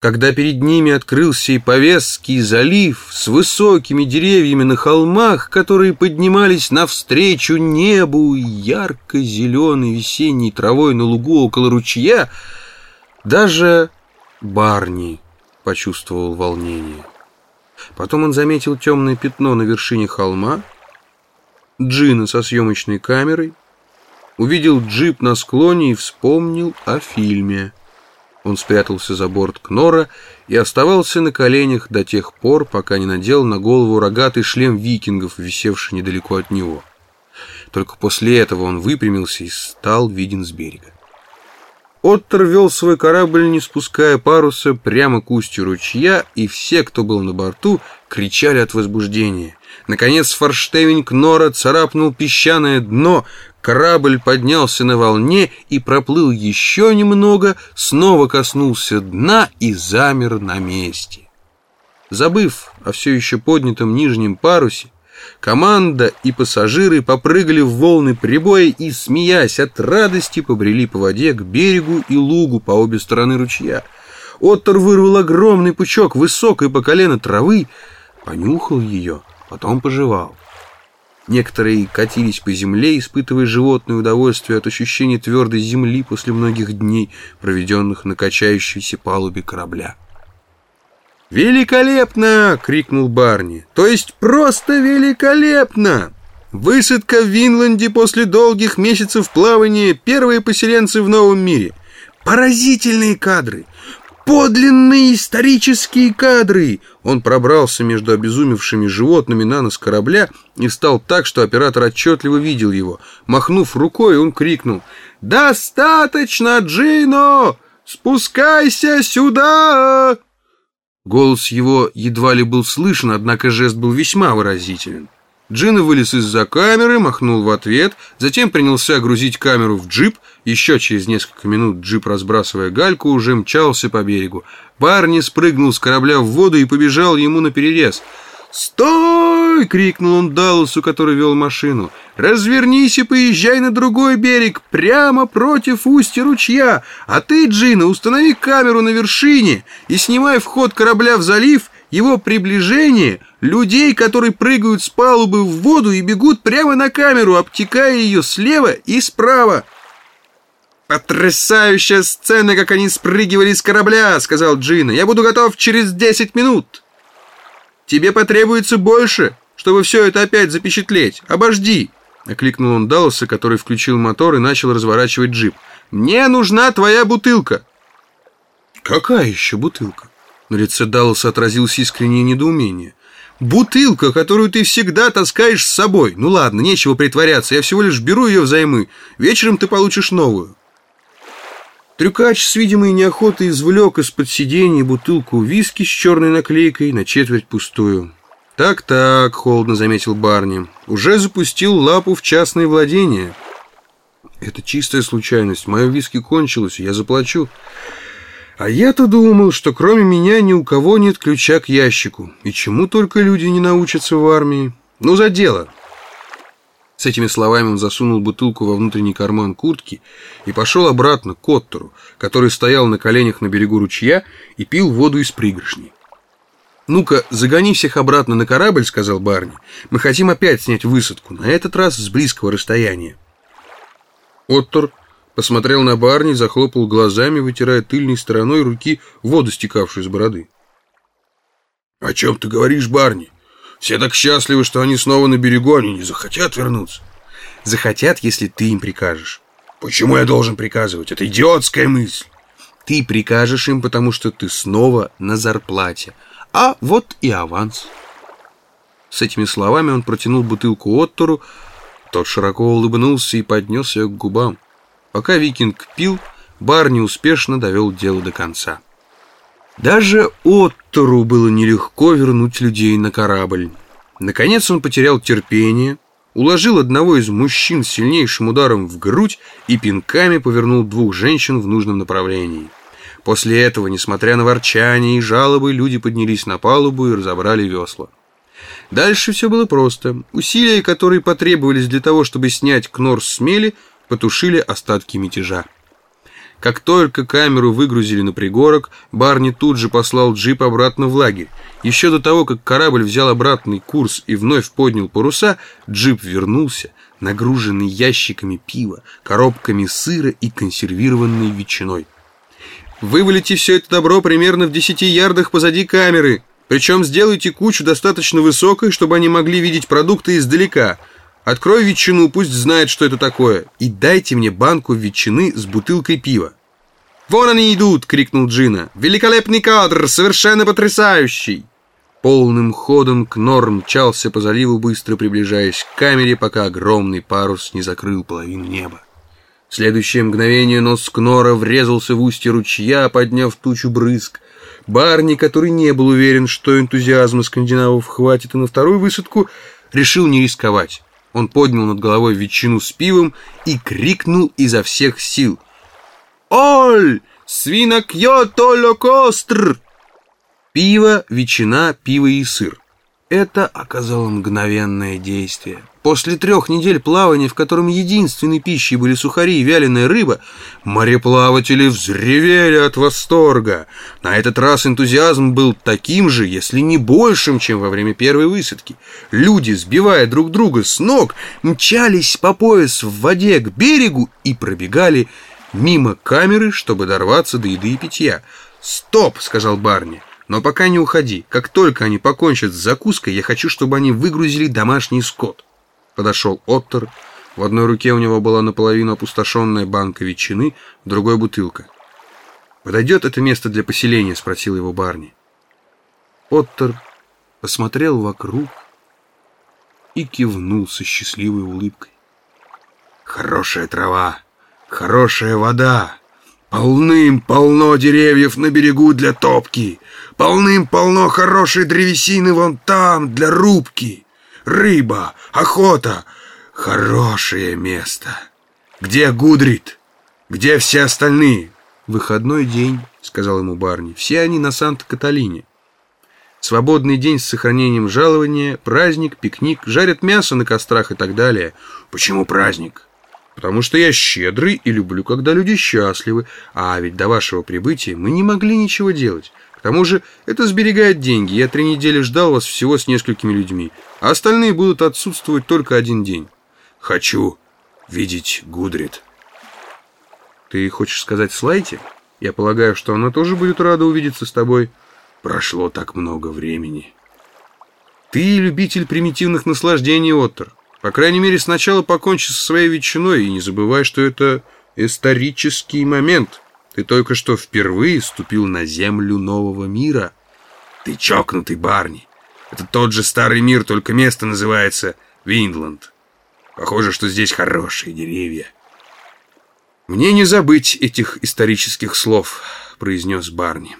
когда перед ними открылся и Повесский залив с высокими деревьями на холмах, которые поднимались навстречу небу ярко-зеленой весенней травой на лугу около ручья, даже Барни почувствовал волнение. Потом он заметил темное пятно на вершине холма, Джина со съемочной камерой, увидел джип на склоне и вспомнил о фильме. Он спрятался за борт Кнора и оставался на коленях до тех пор, пока не надел на голову рогатый шлем викингов, висевший недалеко от него. Только после этого он выпрямился и стал виден с берега. Оттер вел свой корабль, не спуская паруса, прямо к устью ручья, и все, кто был на борту, кричали от возбуждения. Наконец форштевень Нора царапнул песчаное дно, корабль поднялся на волне и проплыл еще немного, снова коснулся дна и замер на месте. Забыв о все еще поднятом нижнем парусе, Команда и пассажиры попрыгали в волны прибоя и, смеясь от радости, побрели по воде к берегу и лугу по обе стороны ручья. Оттор вырвал огромный пучок высокой по колено травы, понюхал ее, потом пожевал. Некоторые катились по земле, испытывая животное удовольствие от ощущения твердой земли после многих дней, проведенных на качающейся палубе корабля. «Великолепно!» — крикнул Барни. «То есть просто великолепно! Высадка в Винланде после долгих месяцев плавания, первые поселенцы в новом мире. Поразительные кадры! Подлинные исторические кадры!» Он пробрался между обезумевшими животными на нос корабля и встал так, что оператор отчетливо видел его. Махнув рукой, он крикнул «Достаточно, Джино! Спускайся сюда!» Голос его едва ли был слышен, однако жест был весьма выразителен. Джина вылез из-за камеры, махнул в ответ, затем принялся грузить камеру в джип. Еще через несколько минут джип, разбрасывая гальку, уже мчался по берегу. Барни спрыгнул с корабля в воду и побежал ему на перерез. «Стой!» — крикнул он Далласу, который вел машину. «Развернись и поезжай на другой берег, прямо против устья ручья. А ты, Джина, установи камеру на вершине и снимай вход корабля в залив, его приближение, людей, которые прыгают с палубы в воду и бегут прямо на камеру, обтекая ее слева и справа». «Потрясающая сцена, как они спрыгивали с корабля!» — сказал Джина. «Я буду готов через десять минут!» Тебе потребуется больше, чтобы все это опять запечатлеть. Обожди!» Окликнул он Далласа, который включил мотор и начал разворачивать джип. «Мне нужна твоя бутылка!» «Какая еще бутылка?» На лице Далласа отразилось искреннее недоумение. «Бутылка, которую ты всегда таскаешь с собой. Ну ладно, нечего притворяться, я всего лишь беру ее взаймы. Вечером ты получишь новую». Трюкач с видимой неохотой извлек из-под сиденья бутылку виски с черной наклейкой на четверть пустую. «Так-так», — холодно заметил Барни, — «уже запустил лапу в частное владение». «Это чистая случайность. Мое виски кончилось, я заплачу». А я-то думал, что кроме меня ни у кого нет ключа к ящику. И чему только люди не научатся в армии. Ну, за дело. С этими словами он засунул бутылку во внутренний карман куртки и пошел обратно к Коттеру, который стоял на коленях на берегу ручья и пил воду из пригоршни. «Ну-ка, загони всех обратно на корабль», — сказал Барни. «Мы хотим опять снять высадку, на этот раз с близкого расстояния». Оттор посмотрел на Барни, захлопал глазами, вытирая тыльной стороной руки воду, стекавшую с бороды. «О чем ты говоришь, Барни? Все так счастливы, что они снова на берегу, они не захотят вернуться. Захотят, если ты им прикажешь. Почему я должен приказывать? Это идиотская мысль. Ты прикажешь им, потому что ты снова на зарплате. А вот и аванс. С этими словами он протянул бутылку Оттору. Тот широко улыбнулся и поднес ее к губам. Пока викинг пил, Барни успешно довел дело до конца. Даже Оттору было нелегко вернуть людей на корабль. Наконец он потерял терпение, уложил одного из мужчин сильнейшим ударом в грудь и пинками повернул двух женщин в нужном направлении. После этого, несмотря на ворчание и жалобы, люди поднялись на палубу и разобрали весла. Дальше все было просто. Усилия, которые потребовались для того, чтобы снять Кнор с мели, потушили остатки мятежа. Как только камеру выгрузили на пригорок, Барни тут же послал джип обратно в лагерь. Еще до того, как корабль взял обратный курс и вновь поднял паруса, джип вернулся, нагруженный ящиками пива, коробками сыра и консервированной ветчиной. Вывалите все это добро примерно в 10 ярдах позади камеры, причем сделайте кучу достаточно высокой, чтобы они могли видеть продукты издалека. Открой ветчину, пусть знает, что это такое, и дайте мне банку ветчины с бутылкой пива. «Вон они идут!» — крикнул Джина. «Великолепный кадр! Совершенно потрясающий!» Полным ходом Кнор мчался по заливу, быстро приближаясь к камере, пока огромный парус не закрыл половину неба. В следующее мгновение нос Кнора врезался в устье ручья, подняв тучу брызг. Барни, который не был уверен, что энтузиазма скандинавов хватит и на вторую высадку, решил не рисковать. Он поднял над головой ветчину с пивом и крикнул изо всех сил. «Оль! Свинокьё костр!» Пиво, ветчина, пиво и сыр. Это оказало мгновенное действие. После трех недель плавания, в котором единственной пищей были сухари и вяленая рыба, мореплаватели взревели от восторга. На этот раз энтузиазм был таким же, если не большим, чем во время первой высадки. Люди, сбивая друг друга с ног, мчались по пояс в воде к берегу и пробегали мимо камеры, чтобы дорваться до еды и питья. «Стоп!» — сказал Барни. Но пока не уходи. Как только они покончат с закуской, я хочу, чтобы они выгрузили домашний скот. Подошел Оттер. В одной руке у него была наполовину опустошенная банка ветчины, в другой бутылка. «Подойдет это место для поселения?» — спросил его Барни. Оттер посмотрел вокруг и кивнул со счастливой улыбкой. «Хорошая трава, хорошая вода, Полным-полно деревьев на берегу для топки. Полным-полно хорошей древесины вон там для рубки. Рыба, охота. Хорошее место. Где Гудрит? Где все остальные? Выходной день, сказал ему Барни. Все они на Санта-Каталине. Свободный день с сохранением жалования, праздник, пикник, жарят мясо на кострах и так далее. Почему праздник? потому что я щедрый и люблю, когда люди счастливы, а ведь до вашего прибытия мы не могли ничего делать. К тому же это сберегает деньги. Я три недели ждал вас всего с несколькими людьми, а остальные будут отсутствовать только один день. Хочу видеть Гудрит. Ты хочешь сказать Слайте? Я полагаю, что она тоже будет рада увидеться с тобой. Прошло так много времени. Ты любитель примитивных наслаждений, Оттер. По крайней мере, сначала покончи со своей ветчиной и не забывай, что это исторический момент. Ты только что впервые ступил на землю нового мира. Ты чокнутый, Барни. Это тот же старый мир, только место называется Винланд. Похоже, что здесь хорошие деревья. Мне не забыть этих исторических слов, произнес Барни.